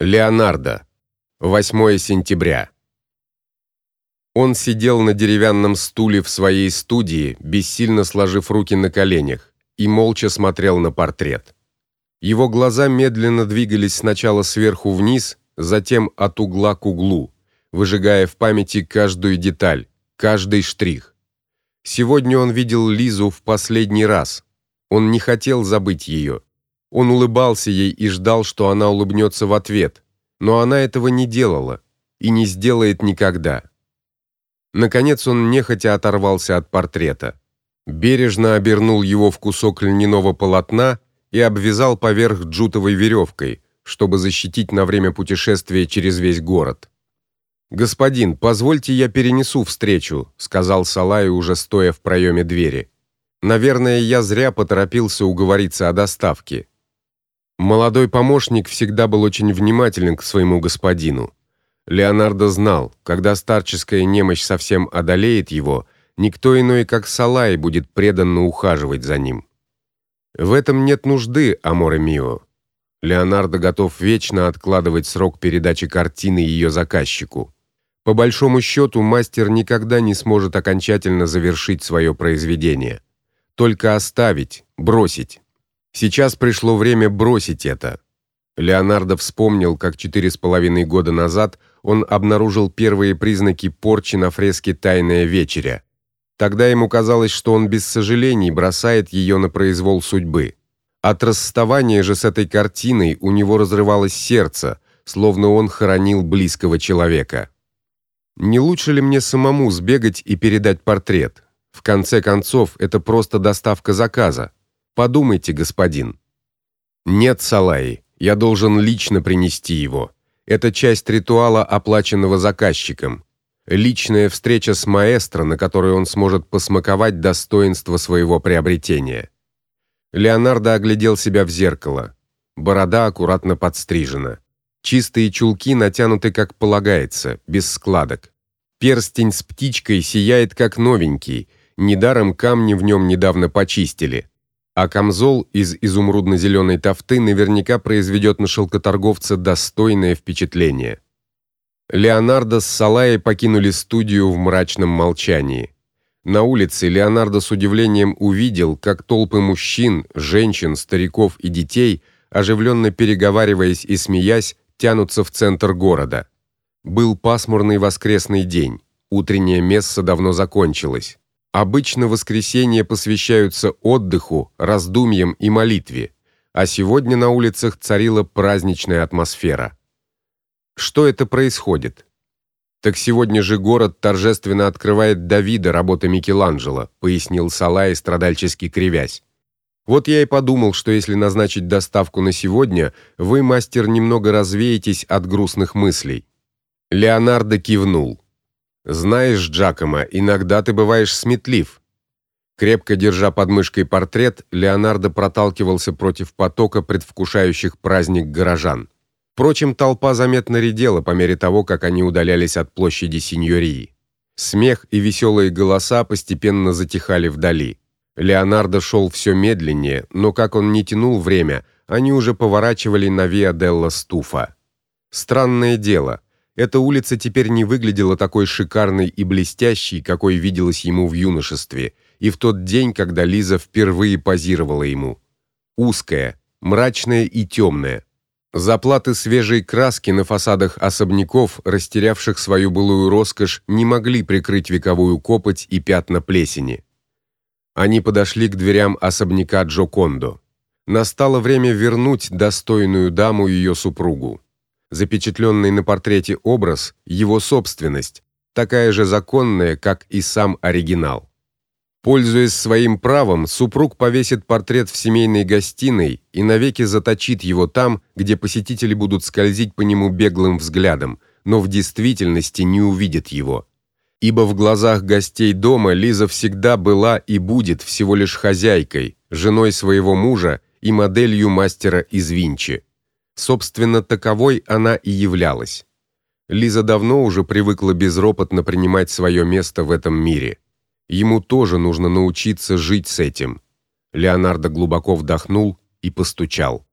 Леонардо. 8 сентября. Он сидел на деревянном стуле в своей студии, бессильно сложив руки на коленях, и молча смотрел на портрет. Его глаза медленно двигались сначала сверху вниз, затем от угла к углу, выжигая в памяти каждую деталь, каждый штрих. Сегодня он видел Лизу в последний раз. Он не хотел забыть ее. Он улыбался ей и ждал, что она улыбнется в ответ, но она этого не делала и не сделает никогда. Наконец он нехотя оторвался от портрета, бережно обернул его в кусок льняного полотна и обвязал поверх джутовой веревкой, чтобы защитить на время путешествия через весь город. Господин, позвольте я перенесу встречу, сказал Салай уже стоя в проеме двери. Наверное, я зря поторопился уговориться о доставке. Молодой помощник всегда был очень внимателен к своему господину. Леонардо знал, когда старческая немощь совсем одолеет его, никто иной, как Салай, будет преданно ухаживать за ним. В этом нет нужды, аморе мио. Леонардо готов вечно откладывать срок передачи картины ее заказчику. По большому счету, мастер никогда не сможет окончательно завершить свое произведение, только оставить, бросить. Сейчас пришло время бросить это. Леонардо вспомнил, как четыре с половиной года назад он обнаружил первые признаки порчи на фреске Тайная вечеря. Тогда ему казалось, что он без сожалений бросает ее на произвол судьбы. От расставания же с этой картиной у него разрывалось сердце, словно он хоронил близкого человека. Не лучше ли мне самому сбегать и передать портрет? В конце концов, это просто доставка заказа. Подумайте, господин. Нет, Салаи, я должен лично принести его. Это часть ритуала, оплаченного заказчиком. Личная встреча с маэстро, на которой он сможет посмаковать достоинство своего приобретения. Леонардо оглядел себя в зеркало. Борода аккуратно подстрижена. Чистые чулки натянуты как полагается, без складок. Перстень с птичкой сияет как новенький. Недаром камни в нем недавно почистили а камзол из изумрудно зеленой тафты наверняка произведет на шелкоторговца достойное впечатление. Леонардо с Салаей покинули студию в мрачном молчании. На улице Леонардо с удивлением увидел, как толпы мужчин, женщин, стариков и детей, оживленно переговариваясь и смеясь, тянутся в центр города. Был пасмурный воскресный день. Утреннее месса давно закончилось. Обычно воскресенья посвящаются отдыху, раздумьям и молитве, а сегодня на улицах царила праздничная атмосфера. Что это происходит? Так сегодня же город торжественно открывает Давида работы Микеланджело, пояснил Салай, страдальчески кривясь. Вот я и подумал, что если назначить доставку на сегодня, вы, мастер, немного развеетесь от грустных мыслей. Леонардо кивнул. Знаешь, Джакомо, иногда ты бываешь сметлив. Крепко держа под мышкой портрет, Леонардо проталкивался против потока предвкушающих праздник горожан. Впрочем, толпа заметно редела по мере того, как они удалялись от площади Синьории. Смех и веселые голоса постепенно затихали вдали. Леонардо шел все медленнее, но как он не тянул время, они уже поворачивали на Виа делла Стуфа. Странное дело, эта улица теперь не выглядела такой шикарной и блестящей, какой виделась ему в юношестве, и в тот день, когда Лиза впервые позировала ему. Узкая, мрачная и темная. Заплаты свежей краски на фасадах особняков, растерявших свою былую роскошь, не могли прикрыть вековую копоть и пятна плесени. Они подошли к дверям особняка Джокондо. Настало время вернуть достойную даму ее супругу запечатленный на портрете образ его собственность, такая же законная, как и сам оригинал. Пользуясь своим правом, супруг повесит портрет в семейной гостиной и навеки заточит его там, где посетители будут скользить по нему беглым взглядом, но в действительности не увидят его. Ибо в глазах гостей дома Лиза всегда была и будет всего лишь хозяйкой, женой своего мужа и моделью мастера из Винчи. Собственно, таковой она и являлась. Лиза давно уже привыкла безропотно принимать свое место в этом мире. Ему тоже нужно научиться жить с этим. Леонардо глубоко вдохнул и постучал.